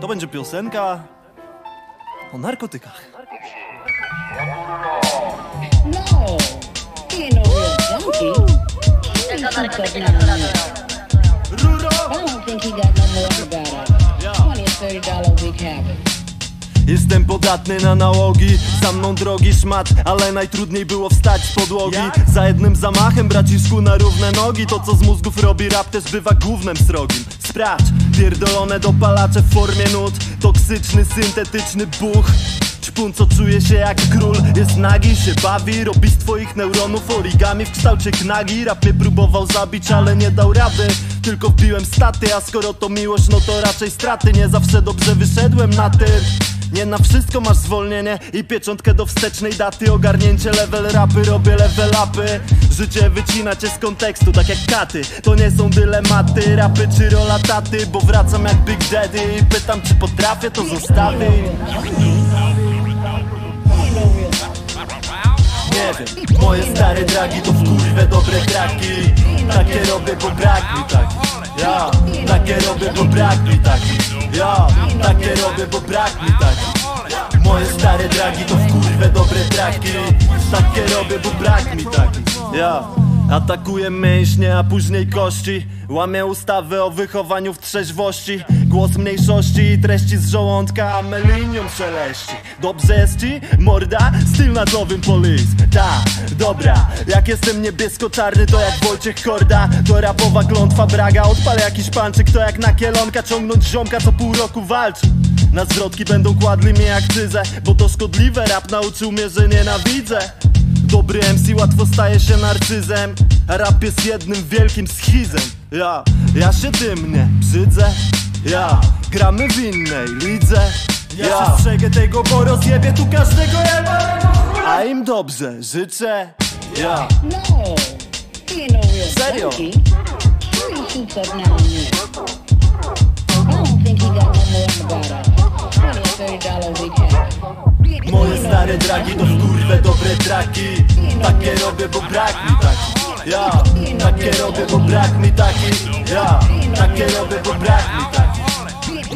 To będzie piosenka o narkotykach. No, he ain't no real junkie. He ain't too tough now and then. Ruro! I don't think he got no more about a twenty or thirty dollar a week habit. Jestem podatny na nałogi Za mną drogi szmat, ale najtrudniej było wstać z podłogi Za jednym zamachem braciszku na równe nogi To co z mózgów robi rap też bywa głównym srogim Sprawdź, pierdolone dopalacze w formie nut. Toksyczny, syntetyczny buch. Ćpun co czuje się jak król. Jest nagi, się bawi Robi z twoich neuronów origami w kształcie knagi. Rap mnie próbował zabić, ale nie dał rady. Tylko wbiłem staty, a skoro to miłość No to raczej straty. Nie zawsze dobrze wyszedłem na tym nie na wszystko masz zwolnienie i pieczątkę do wstecznej daty. Ogarnięcie level rapy, robię level upy. Życie wycina cię z kontekstu, tak jak katy. To nie są dylematy, rapy czy rola taty Bo wracam jak Big Daddy. I pytam czy potrafię to zostawić Nie wiem, moje stare dragi to wkurwe dobre traki. Takie robię, bo brak mi taki Ja, takie robię, bo brak mi taki Ja, takie robię, bo brak mi taki Moje stare dragi to wkurwe dobre traki. Takie robię, bo brak mi taki Ja Atakuję mięśnie, a później kości. Łamię ustawy o wychowaniu w trzeźwości Głos mniejszości i treści z żołądka A melinium szeleści Dobrze jest ci? Morda? Styl na nowym polis. Ta, dobra Jak jestem niebiesko-czarny to jak Wojciech Korda. To rapowa klątwa Braga Odpalę jakiś panczyk. To jak na kielonka Ciągnąć ziomka co pół roku walczy. Na zwrotki będą kładli mi akcyzę Bo to szkodliwe, rap nauczył mnie, że nienawidzę. Dobry MC łatwo staje się narcyzem rap jest jednym wielkim schizem. Ja, ja się tym nie brzydzę Ja, gramy w innej lidze. Ja. Przestrzegę tego, bo rozjebie tu każdego jebanego A im dobrze życzę. Ja, No, real Serio? junkie. He ain't too tough now and then. I don't think he got no more about a or a moje stare dragi to wkurwe dobre traki. Takie robię, bo brak mi taki. Ja, takie robię, bo brak mi taki. Ja, takie robię, bo brak mi taki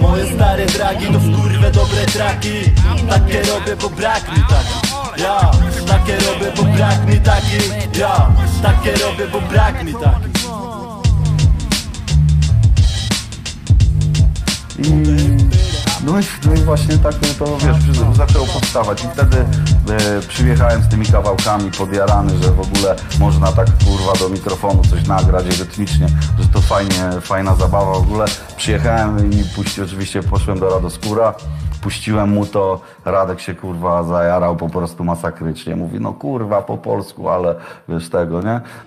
Moje stare dragi to wkurwe dobre traki. Takie robię, bo brak mi taki Ja, takie robię, bo brak mi taki. Ja, takie robię, bo brak mi taki. I no i, no i właśnie tak mnie to wiesz, zaczęło powstawać i wtedy e, przyjechałem z tymi kawałkami podjarany, że w ogóle można tak kurwa do mikrofonu coś nagrać rytmicznie, że to fajnie, fajna zabawa w ogóle. Przyjechałem i puści, oczywiście poszłem do Radoskóra, puściłem mu to, Radek się kurwa zajarał po prostu masakrycznie. Mówi, no kurwa po polsku, ale wiesz tego, nie?